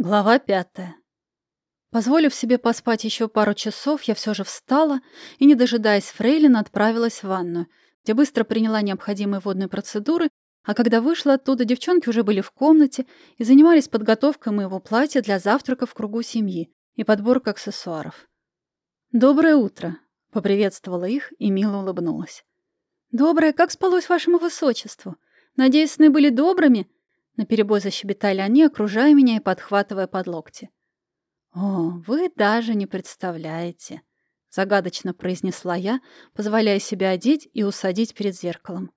Глава пятая. Позволив себе поспать еще пару часов, я все же встала и, не дожидаясь Фрейлина, отправилась в ванную, где быстро приняла необходимые водные процедуры, а когда вышла оттуда, девчонки уже были в комнате и занимались подготовкой моего платья для завтрака в кругу семьи и подборкой аксессуаров. «Доброе утро!» — поприветствовала их и мило улыбнулась. «Доброе, как спалось вашему высочеству? Надеюсь, сны были добрыми?» Наперебой защебетали они, окружая меня и подхватывая под локти. «О, вы даже не представляете!» — загадочно произнесла я, позволяя себя одеть и усадить перед зеркалом.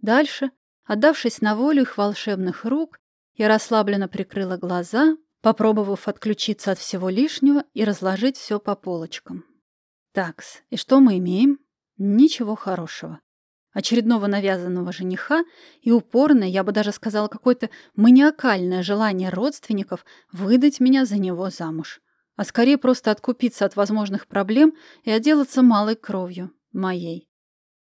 Дальше, отдавшись на волю их волшебных рук, я расслабленно прикрыла глаза, попробовав отключиться от всего лишнего и разложить все по полочкам. Такс, и что мы имеем? Ничего хорошего очередного навязанного жениха и упорное, я бы даже сказала, какое-то маниакальное желание родственников выдать меня за него замуж. А скорее просто откупиться от возможных проблем и отделаться малой кровью, моей.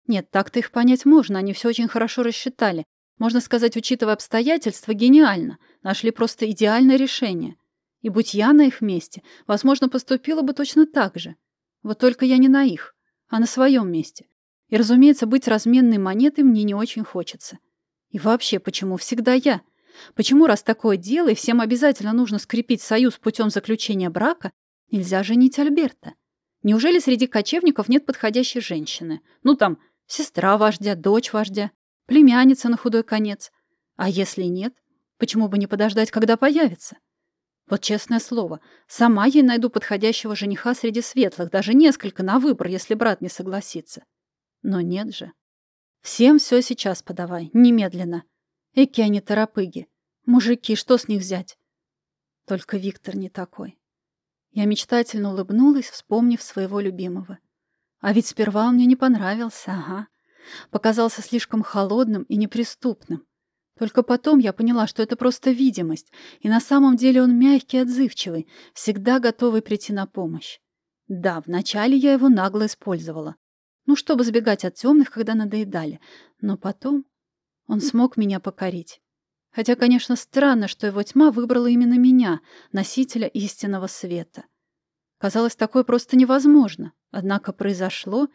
Нет, так-то их понять можно, они все очень хорошо рассчитали. Можно сказать, учитывая обстоятельства, гениально. Нашли просто идеальное решение. И будь я на их месте, возможно, поступила бы точно так же. Вот только я не на их, а на своем месте. И, разумеется, быть разменной монетой мне не очень хочется. И вообще, почему всегда я? Почему, раз такое дело, и всем обязательно нужно скрепить союз путем заключения брака, нельзя женить Альберта? Неужели среди кочевников нет подходящей женщины? Ну, там, сестра вождя, дочь вождя, племянница на худой конец. А если нет, почему бы не подождать, когда появится? Вот честное слово, сама ей найду подходящего жениха среди светлых, даже несколько на выбор, если брат не согласится. Но нет же. Всем все сейчас подавай, немедленно. Эки они торопыги. Мужики, что с них взять? Только Виктор не такой. Я мечтательно улыбнулась, вспомнив своего любимого. А ведь сперва он мне не понравился, ага. Показался слишком холодным и неприступным. Только потом я поняла, что это просто видимость, и на самом деле он мягкий отзывчивый, всегда готовый прийти на помощь. Да, вначале я его нагло использовала. Ну, чтобы сбегать от темных, когда надоедали. Но потом он смог меня покорить. Хотя, конечно, странно, что его тьма выбрала именно меня, носителя истинного света. Казалось, такое просто невозможно. Однако произошло,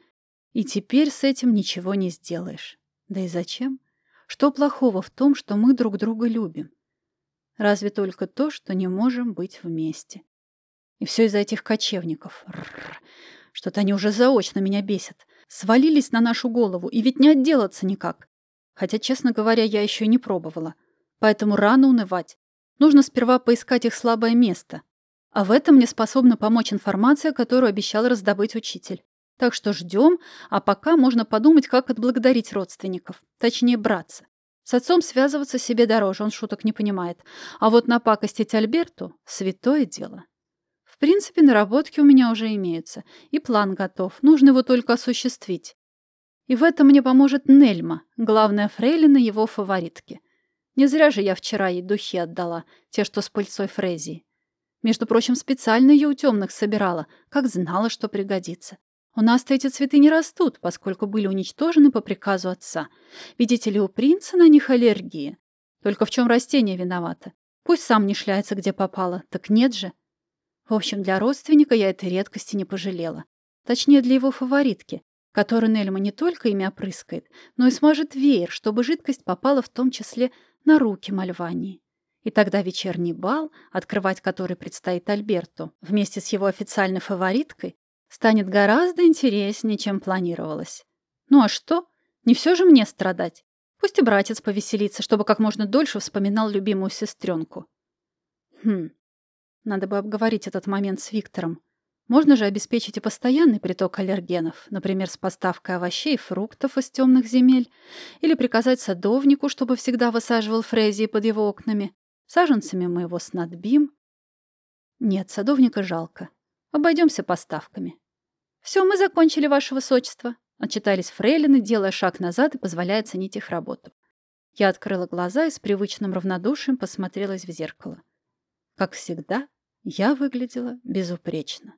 и теперь с этим ничего не сделаешь. Да и зачем? Что плохого в том, что мы друг друга любим? Разве только то, что не можем быть вместе. И все из-за этих кочевников. Что-то они уже заочно меня бесят. Свалились на нашу голову, и ведь не отделаться никак. Хотя, честно говоря, я еще не пробовала. Поэтому рано унывать. Нужно сперва поискать их слабое место. А в этом мне способна помочь информация, которую обещал раздобыть учитель. Так что ждем, а пока можно подумать, как отблагодарить родственников. Точнее, братца. С отцом связываться себе дороже, он шуток не понимает. А вот напакостить Альберту — святое дело. Принципе, наработки у меня уже имеются, и план готов, нужно его только осуществить. И в этом мне поможет Нельма, главная фрейлина его фаворитки. Не зря же я вчера ей духи отдала, те, что с пыльцой Фрезии. Между прочим, специально ее у темных собирала, как знала, что пригодится. У нас-то эти цветы не растут, поскольку были уничтожены по приказу отца. Видите ли, у принца на них аллергия. Только в чем растение виновато? Пусть сам не шляется, где попало, так нет же. В общем, для родственника я этой редкости не пожалела. Точнее, для его фаворитки, которую Нельма не только ими опрыскает, но и смажет веер, чтобы жидкость попала в том числе на руки Мальвании. И тогда вечерний бал, открывать который предстоит Альберту, вместе с его официальной фавориткой, станет гораздо интереснее, чем планировалось. Ну а что? Не все же мне страдать. Пусть и братец повеселится, чтобы как можно дольше вспоминал любимую сестренку. Хм, надо бы обговорить этот момент с Виктором. Можно же обеспечить и постоянный приток аллергенов, например, с поставкой овощей и фруктов из темных земель, или приказать садовнику, чтобы всегда высаживал фрезии под его окнами. Саженцами мы его снадбим. Нет, садовника жалко. Обойдемся поставками. «Все, мы закончили, ваше высочество», — отчитались фрейлины, делая шаг назад и позволяя оценить их работу. Я открыла глаза и с привычным равнодушием посмотрелась в зеркало. Как всегда, я выглядела безупречно.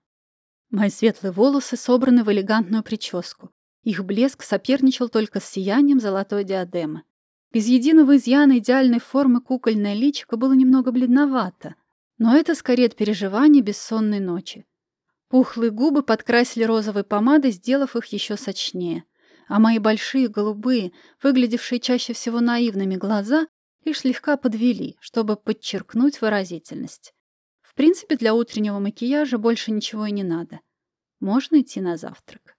Мои светлые волосы собраны в элегантную прическу. Их блеск соперничал только с сиянием золотой диадемы. Без единого изъяна идеальной формы кукольное личико было немного бледновато. Но это скорее от переживаний бессонной ночи. Пухлые губы подкрасили розовой помадой, сделав их еще сочнее. А мои большие, голубые, выглядевшие чаще всего наивными глаза, лишь слегка подвели, чтобы подчеркнуть выразительность. В принципе, для утреннего макияжа больше ничего и не надо. Можно идти на завтрак.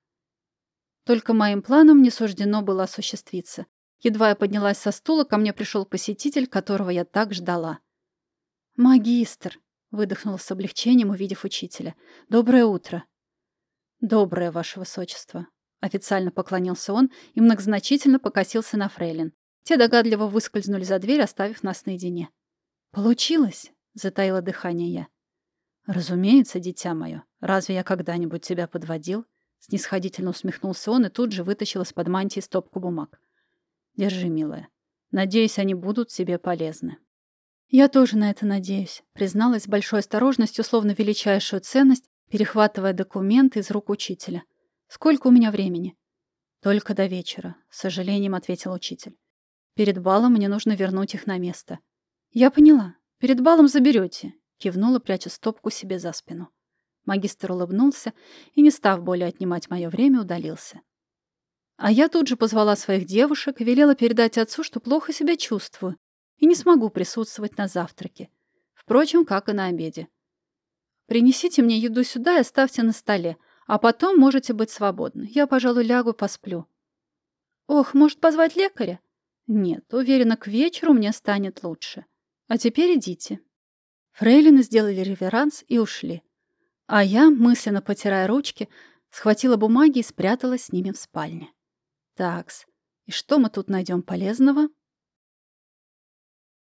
Только моим планам не суждено было осуществиться. Едва я поднялась со стула, ко мне пришел посетитель, которого я так ждала. «Магистр!» — выдохнула с облегчением, увидев учителя. «Доброе утро!» «Доброе, ваше высочество!» Официально поклонился он и многозначительно покосился на фрейлин. Те догадливо выскользнули за дверь, оставив нас наедине. «Получилось!» — затаило дыхание я. «Разумеется, дитя мое. Разве я когда-нибудь тебя подводил?» Снисходительно усмехнулся он и тут же вытащил из-под мантии стопку бумаг. «Держи, милая. Надеюсь, они будут тебе полезны». «Я тоже на это надеюсь», — призналась с большой осторожностью, словно величайшую ценность, перехватывая документы из рук учителя. «Сколько у меня времени?» «Только до вечера», — с сожалением ответил учитель. «Перед балом мне нужно вернуть их на место». «Я поняла. Перед балом заберете», — кивнула, пряча стопку себе за спину. Магистр улыбнулся и, не став более отнимать мое время, удалился. А я тут же позвала своих девушек и велела передать отцу, что плохо себя чувствую и не смогу присутствовать на завтраке. Впрочем, как и на обеде. Принесите мне еду сюда и оставьте на столе, а потом можете быть свободны. Я, пожалуй, лягу посплю. Ох, может, позвать лекаря? Нет, уверена, к вечеру мне станет лучше. А теперь идите. Фрейлины сделали реверанс и ушли. А я, мысленно потирая ручки, схватила бумаги и спряталась с ними в спальне. Такс, и что мы тут найдем полезного?